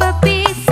up a piece.